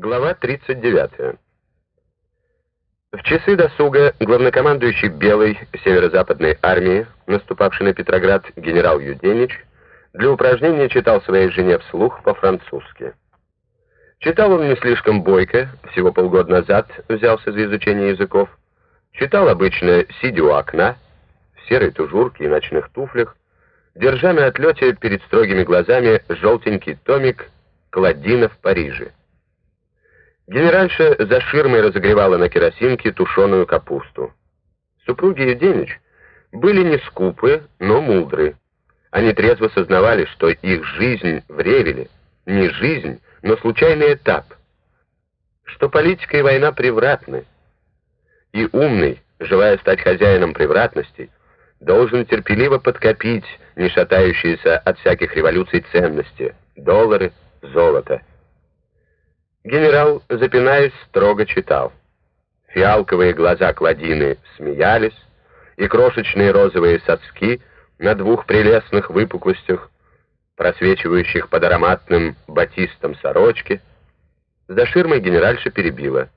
Глава 39. В часы досуга главнокомандующий Белой северо-западной армии, наступавший на Петроград генерал Юденич, для упражнения читал своей жене вслух по-французски. Читал он не слишком бойко, всего полгода назад взялся за изучение языков. Читал обычно, сидя у окна, в серой тужурке и ночных туфлях, держа на отлете перед строгими глазами желтенький томик «Кладина в Париже». Генеральша за ширмой разогревала на керосинке тушеную капусту. Супруги Евденич были не скупы, но мудры. Они трезво сознавали, что их жизнь в Ревеле не жизнь, но случайный этап, что политика и война превратны. И умный, желая стать хозяином превратностей, должен терпеливо подкопить не шатающиеся от всяких революций ценности, доллары, золото. Генерал, запинаясь, строго читал. Фиалковые глаза Кладины смеялись, и крошечные розовые соски на двух прелестных выпуклостях, просвечивающих под ароматным батистом сорочки, за ширмой генеральша перебила.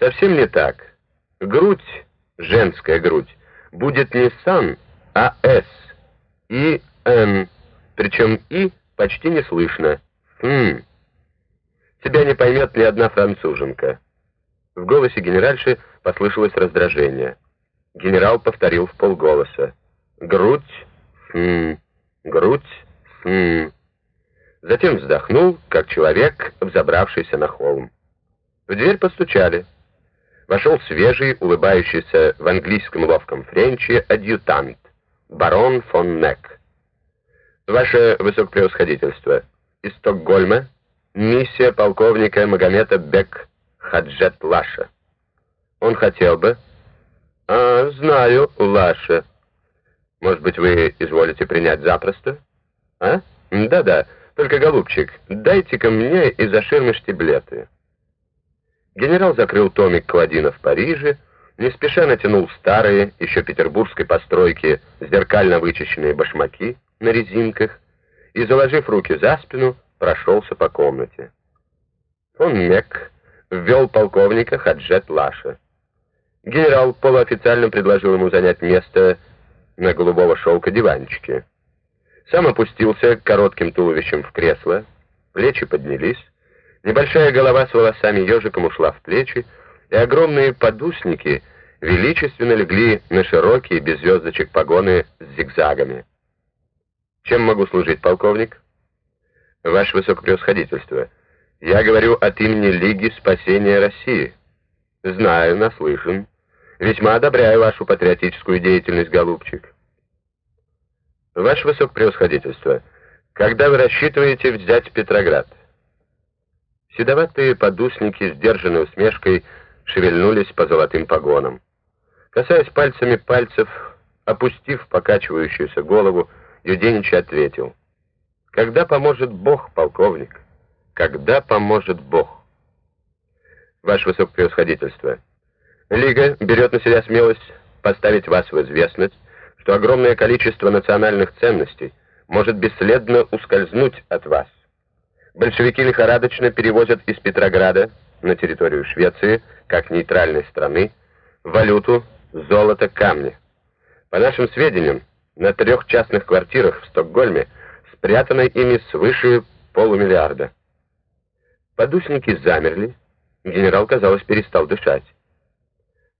Совсем не так. Грудь, женская грудь, будет не сан, а с, и н, причем и почти не слышно. Хм. Тебя не поймет ни одна француженка». В голосе генеральши послышалось раздражение. Генерал повторил в полголоса. «Грудь, хм, грудь, хм». Затем вздохнул, как человек, взобравшийся на холм. В дверь постучали. Вошел свежий, улыбающийся в английском ловком френче адъютант, барон фон Нек. «Ваше высокопревосходительство, из Стокгольма?» Миссия полковника Магомета Бек Хаджет Лаша. Он хотел бы... А, знаю, Лаша. Может быть, вы изволите принять запросто? А? Да-да, только, голубчик, дайте-ка мне из-за ширмы штиблеты. Генерал закрыл томик Кладина в Париже, не спеша натянул старые, еще петербургской постройки, зеркально вычищенные башмаки на резинках и, заложив руки за спину, прошелся по комнате. Он Мек ввел полковника Хаджет Лаша. Генерал полуофициально предложил ему занять место на голубого шелка диванчике. Сам опустился коротким туловищем в кресло, плечи поднялись, небольшая голова с волосами ежиком ушла в плечи, и огромные подусники величественно легли на широкие без звездочек погоны с зигзагами. «Чем могу служить, полковник?» Ваше Высокопревосходительство, я говорю от имени Лиги Спасения России. Знаю, наслышан. Весьма одобряю вашу патриотическую деятельность, голубчик. Ваше Высокопревосходительство, когда вы рассчитываете взять Петроград? Седоватые подусники, сдержанной усмешкой, шевельнулись по золотым погонам. Касаясь пальцами пальцев, опустив покачивающуюся голову, Юденич ответил — когда поможет Бог, полковник? Когда поможет Бог? Ваше Высокопревосходительство, Лига берет на себя смелость поставить вас в известность, что огромное количество национальных ценностей может бесследно ускользнуть от вас. Большевики лихорадочно перевозят из Петрограда на территорию Швеции, как нейтральной страны, валюту, золото, камни. По нашим сведениям, на трех частных квартирах в Стокгольме – спрятанной ими свыше полумиллиарда. Подусники замерли, генерал, казалось, перестал дышать.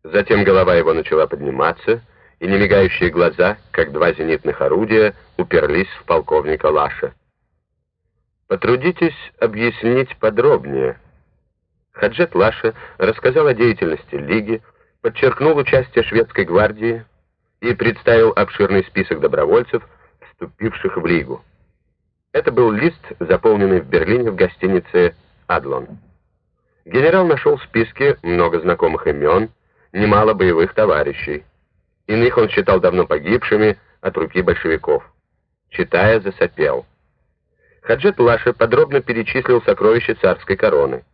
Затем голова его начала подниматься, и немигающие глаза, как два зенитных орудия, уперлись в полковника Лаша. «Потрудитесь объяснить подробнее». Хаджет Лаша рассказал о деятельности Лиги, подчеркнул участие шведской гвардии и представил обширный список добровольцев, вступивших в Лигу. Это был лист, заполненный в Берлине в гостинице «Адлон». Генерал нашел в списке много знакомых имен, немало боевых товарищей. Иных он считал давно погибшими от руки большевиков. Читая, засопел. Хаджет Лаша подробно перечислил сокровища царской короны.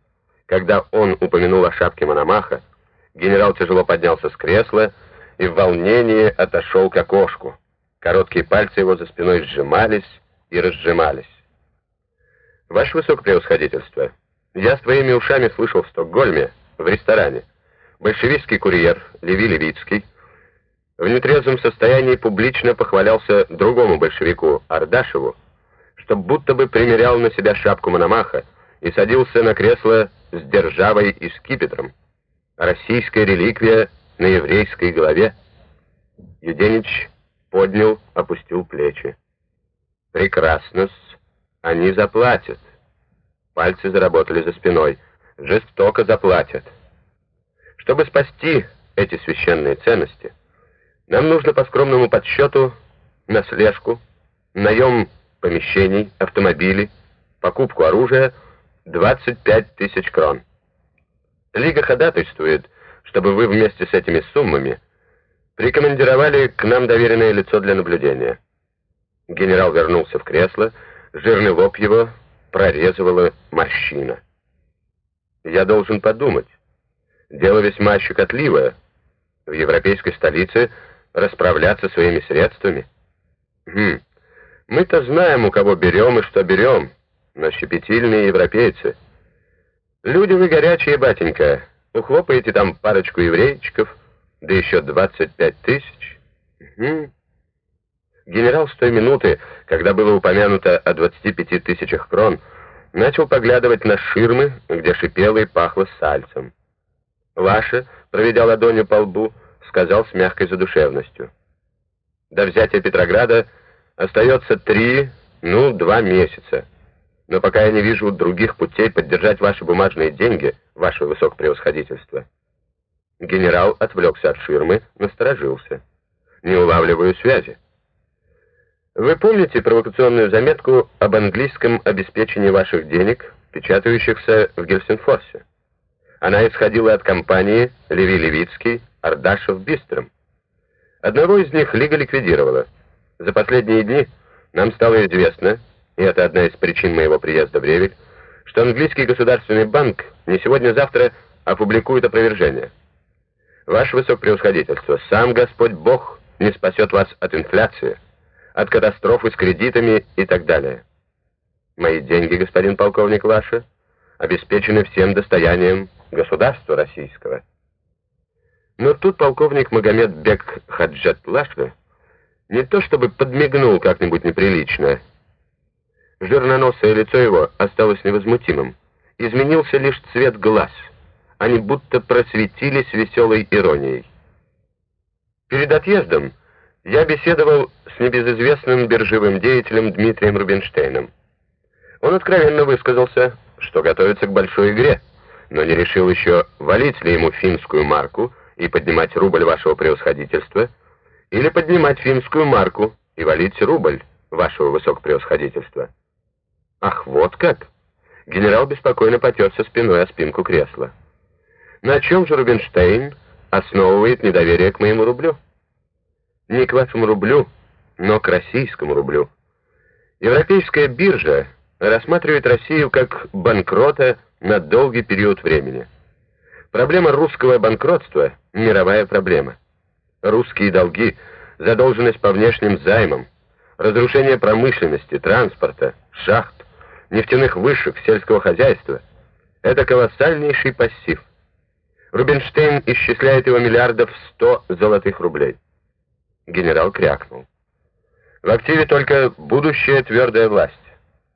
Когда он упомянул о шапке Мономаха, генерал тяжело поднялся с кресла и в волнении отошел к окошку. Короткие пальцы его за спиной сжимались, и разжимались. Ваше Высокопревосходительство, Я своими ушами слышал в Стокгольме, в ресторане. Большевистский курьер Леви Левицкий в нетрезвом состоянии публично похвалялся другому большевику Ардашеву, что будто бы примерял на себя шапку Мономаха и садился на кресло с державой и скипетром. Российская реликвия на еврейской голове. Юденич поднял, опустил плечи. Прекрасно они заплатят. Пальцы заработали за спиной. Жестоко заплатят. Чтобы спасти эти священные ценности, нам нужно по скромному подсчету на слежку, наем помещений, автомобилей, покупку оружия 25 тысяч крон. Лига ходатайствует, чтобы вы вместе с этими суммами прикомандировали к нам доверенное лицо для наблюдения. Генерал вернулся в кресло, жирный лоб его прорезывала морщина. Я должен подумать. Дело весьма щекотливое. В европейской столице расправляться своими средствами. Хм. Мы-то знаем, у кого берем и что берем, но щепетильные европейцы. Люди вы горячие, батенька. Ухлопаете там парочку еврейчиков, да еще 25 тысяч. Хм. Генерал с той минуты, когда было упомянуто о 25 тысячах крон, начал поглядывать на ширмы, где шипело и пахло сальцем. Лаша, проведя ладонью по лбу, сказал с мягкой задушевностью. До взятия Петрограда остается три, ну, два месяца. Но пока я не вижу других путей поддержать ваши бумажные деньги, ваше высокопревосходительство. Генерал отвлекся от ширмы, насторожился. Не улавливаю связи. Вы помните провокационную заметку об английском обеспечении ваших денег, печатающихся в Гельсинфорсе? Она исходила от компании Леви Левицкий, Ардашев, Бистром. Одного из них Лига ликвидировала. За последние дни нам стало известно, и это одна из причин моего приезда в Ревель, что английский государственный банк не сегодня-завтра опубликует опровержение. Ваше Высокопревосходительство, сам Господь Бог не спасет вас от инфляции от катастрофы с кредитами и так далее. Мои деньги, господин полковник, ваши, обеспечены всем достоянием государства российского. Но тут полковник Магомед Бек Хаджат Лашли не то чтобы подмигнул как-нибудь неприлично. Жирноносое лицо его осталось невозмутимым. Изменился лишь цвет глаз. Они будто просветились веселой иронией. Перед отъездом я беседовал с небезызвестным биржевым деятелем Дмитрием Рубинштейном. Он откровенно высказался, что готовится к большой игре, но не решил еще, валить ли ему финскую марку и поднимать рубль вашего превосходительства, или поднимать финскую марку и валить рубль вашего высокопревосходительства. Ах, вот как! Генерал беспокойно потерся спиной о спинку кресла. На чем же Рубинштейн основывает недоверие к моему рублю? Не к вашему рублю, но к российскому рублю. Европейская биржа рассматривает Россию как банкрота на долгий период времени. Проблема русского банкротства – мировая проблема. Русские долги, задолженность по внешним займам, разрушение промышленности, транспорта, шахт, нефтяных вышек, сельского хозяйства – это колоссальнейший пассив. Рубинштейн исчисляет его миллиардов сто золотых рублей. Генерал крякнул. В активе только будущая твердая власть.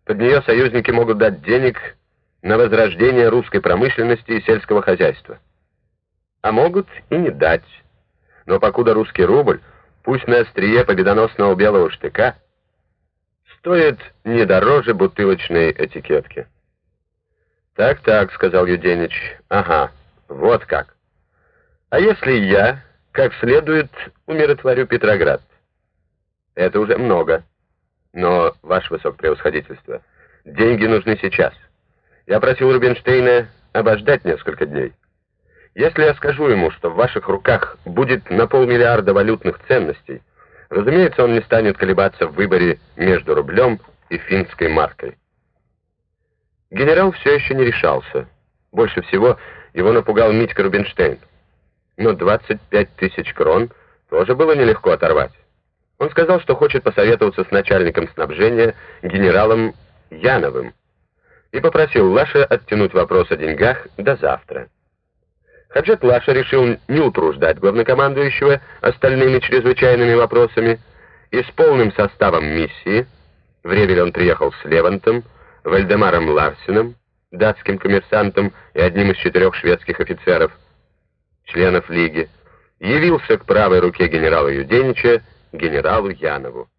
Под нее союзники могут дать денег на возрождение русской промышленности и сельского хозяйства. А могут и не дать. Но покуда русский рубль, пусть на острие победоносного белого штыка, стоит не дороже бутылочной этикетки. «Так-так», — сказал Юденич, — «ага, вот как. А если я как следует умиротворю Петроград. Это уже много. Но, ваше высокопревосходительство, деньги нужны сейчас. Я просил Рубинштейна обождать несколько дней. Если я скажу ему, что в ваших руках будет на полмиллиарда валютных ценностей, разумеется, он не станет колебаться в выборе между рублем и финской маркой. Генерал все еще не решался. Больше всего его напугал Митька Рубинштейн но 25 тысяч крон тоже было нелегко оторвать. Он сказал, что хочет посоветоваться с начальником снабжения генералом Яновым. и попросил Лаша оттянуть вопрос о деньгах до завтра. Хаджет Лаша решил не утруждать главнокомандующего остальными чрезвычайными вопросами и с полным составом миссии, в Ревель он приехал с Левантом, Вальдемаром Ларсеном, датским коммерсантом и одним из четырех шведских офицеров, членов Лиги, явился к правой руке генерала Юденича, генералу Янову.